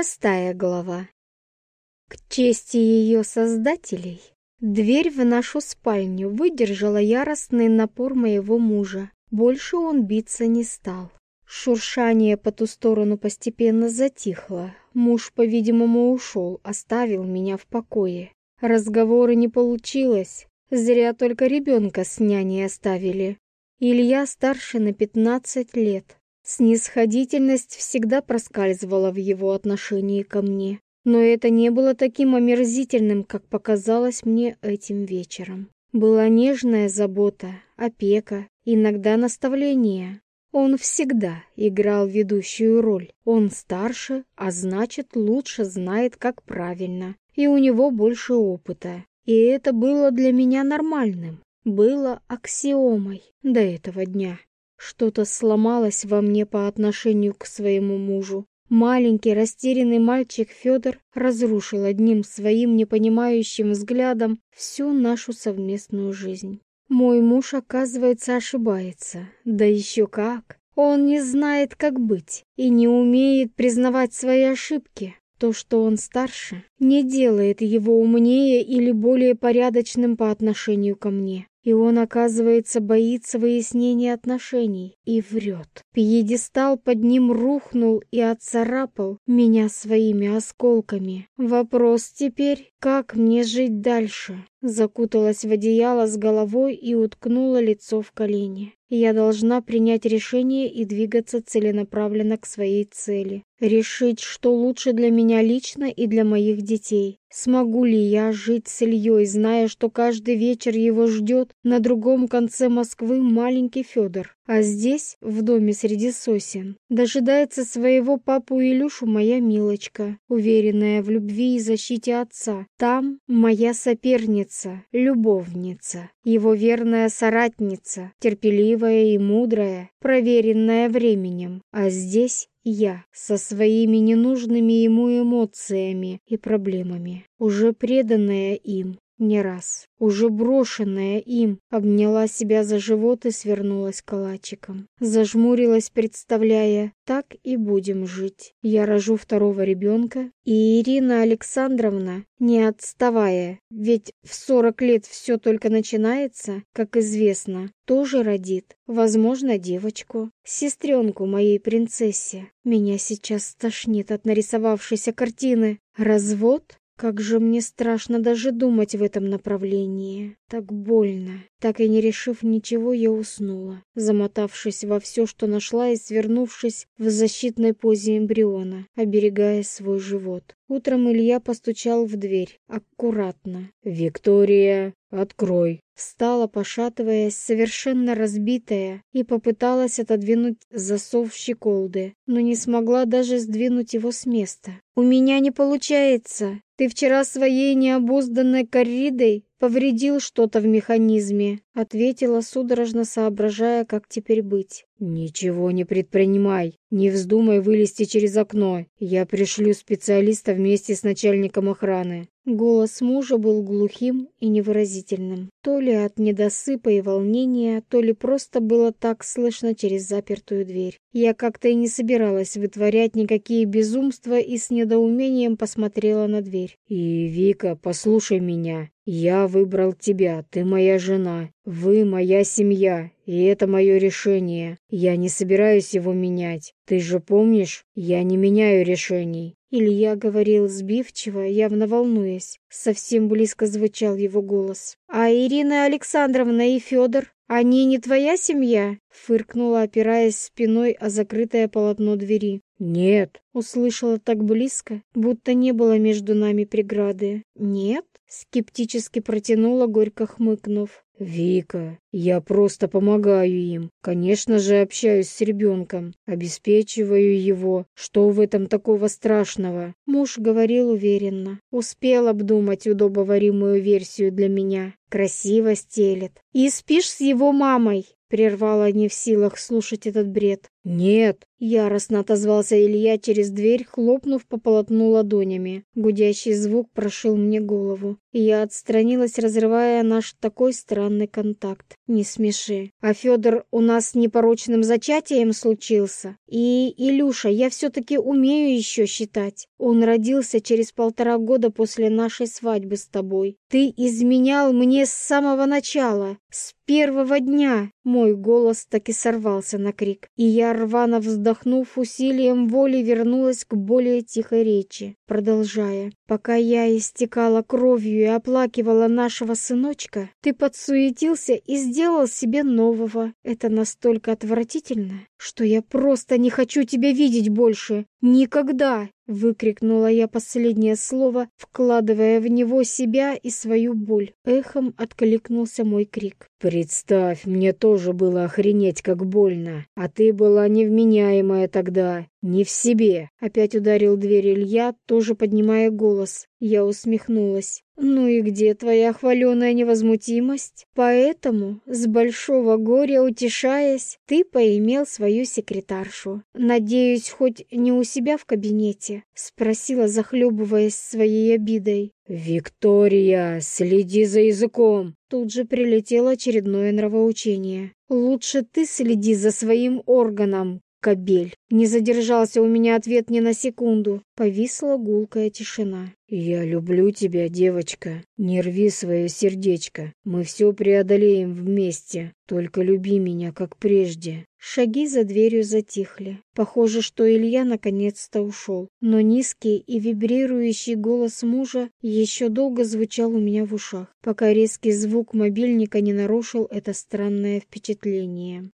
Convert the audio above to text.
Шестая глава. К чести ее создателей, дверь в нашу спальню выдержала яростный напор моего мужа. Больше он биться не стал. Шуршание по ту сторону постепенно затихло. Муж, по-видимому, ушел, оставил меня в покое. Разговоры не получилось. Зря только ребенка с няней оставили. Илья старше на пятнадцать лет. Снисходительность всегда проскальзывала в его отношении ко мне, но это не было таким омерзительным, как показалось мне этим вечером. Была нежная забота, опека, иногда наставление. Он всегда играл ведущую роль. Он старше, а значит, лучше знает, как правильно, и у него больше опыта. И это было для меня нормальным, было аксиомой до этого дня. Что-то сломалось во мне по отношению к своему мужу. Маленький растерянный мальчик Федор разрушил одним своим непонимающим взглядом всю нашу совместную жизнь. Мой муж, оказывается, ошибается. Да еще как! Он не знает, как быть, и не умеет признавать свои ошибки. То, что он старше, не делает его умнее или более порядочным по отношению ко мне. И он, оказывается, боится выяснения отношений и врет. Пьедестал под ним рухнул и отцарапал меня своими осколками. Вопрос теперь, как мне жить дальше? Закуталась в одеяло с головой и уткнула лицо в колени. Я должна принять решение и двигаться целенаправленно к своей цели. Решить, что лучше для меня лично и для моих детей. Смогу ли я жить с Ильей, зная, что каждый вечер его ждет на другом конце Москвы маленький Федор? А здесь, в доме среди сосен, дожидается своего папу Илюшу моя Милочка, уверенная в любви и защите отца. Там моя соперница, любовница, его верная соратница, терпеливая и мудрая, проверенная временем. А здесь я со своими ненужными ему эмоциями и проблемами, уже преданная им, не раз, уже брошенная им, обняла себя за живот и свернулась калачиком. Зажмурилась, представляя, так и будем жить. Я рожу второго ребенка, и Ирина Александровна, не отставая, ведь в сорок лет все только начинается, как известно, тоже родит, возможно, девочку, сестренку моей принцессе. Меня сейчас стошнит от нарисовавшейся картины. Развод? Как же мне страшно даже думать в этом направлении. Так больно. Так и не решив ничего, я уснула, замотавшись во все, что нашла, и свернувшись в защитной позе эмбриона, оберегая свой живот. Утром Илья постучал в дверь, аккуратно. «Виктория, открой!» Встала, пошатываясь, совершенно разбитая, и попыталась отодвинуть засов щеколды, но не смогла даже сдвинуть его с места. «У меня не получается! Ты вчера своей необузданной корридой повредил что-то в механизме», — ответила, судорожно соображая, как теперь быть. «Ничего не предпринимай, не вздумай вылезти через окно. Я пришлю специалиста вместе с начальником охраны». Голос мужа был глухим и невыразительным. То ли от недосыпа и волнения, то ли просто было так слышно через запертую дверь. Я как-то и не собиралась вытворять никакие безумства и с недоумением посмотрела на дверь. «И, Вика, послушай меня. Я выбрал тебя, ты моя жена, вы моя семья, и это мое решение. Я не собираюсь его менять. Ты же помнишь, я не меняю решений. Илья говорил сбивчиво, явно волнуясь. Совсем близко звучал его голос. «А Ирина Александровна и Федор, они не твоя семья?» Фыркнула, опираясь спиной о закрытое полотно двери. «Нет», — услышала так близко, будто не было между нами преграды. «Нет?» Скептически протянула, горько хмыкнув. «Вика, я просто помогаю им. Конечно же, общаюсь с ребенком, обеспечиваю его. Что в этом такого страшного?» Муж говорил уверенно. Успел обдумать удобоваримую версию для меня. Красиво стелет. «И спишь с его мамой?» Прервала не в силах слушать этот бред. «Нет!» — яростно отозвался Илья через дверь, хлопнув по полотну ладонями. Гудящий звук прошил мне голову. Я отстранилась, разрывая наш такой странный контакт. Не смеши. А Федор у нас непорочным зачатием случился. И, Илюша, я все-таки умею еще считать. Он родился через полтора года после нашей свадьбы с тобой. Ты изменял мне с самого начала, с первого дня. Мой голос так и сорвался на крик, и я, рвано вздохнув, усилием воли вернулась к более тихой речи, продолжая. Пока я истекала кровью и оплакивала нашего сыночка, ты подсуетился и сделал себе нового. Это настолько отвратительно, что я просто не хочу тебя видеть больше. Никогда! Выкрикнула я последнее слово, вкладывая в него себя и свою боль. Эхом откликнулся мой крик. «Представь, мне тоже было охренеть, как больно. А ты была невменяемая тогда, не в себе». Опять ударил дверь Илья, тоже поднимая голос. Я усмехнулась. «Ну и где твоя хваленая невозмутимость? Поэтому, с большого горя утешаясь, ты поимел свою секретаршу. Надеюсь, хоть не у себя в кабинете?» Спросила, захлебываясь своей обидой. «Виктория, следи за языком!» Тут же прилетело очередное нравоучение. «Лучше ты следи за своим органом, кобель!» Не задержался у меня ответ ни на секунду. Повисла гулкая тишина. «Я люблю тебя, девочка. Не рви свое сердечко. Мы все преодолеем вместе. Только люби меня, как прежде». Шаги за дверью затихли. Похоже, что Илья наконец-то ушел. Но низкий и вибрирующий голос мужа еще долго звучал у меня в ушах, пока резкий звук мобильника не нарушил это странное впечатление.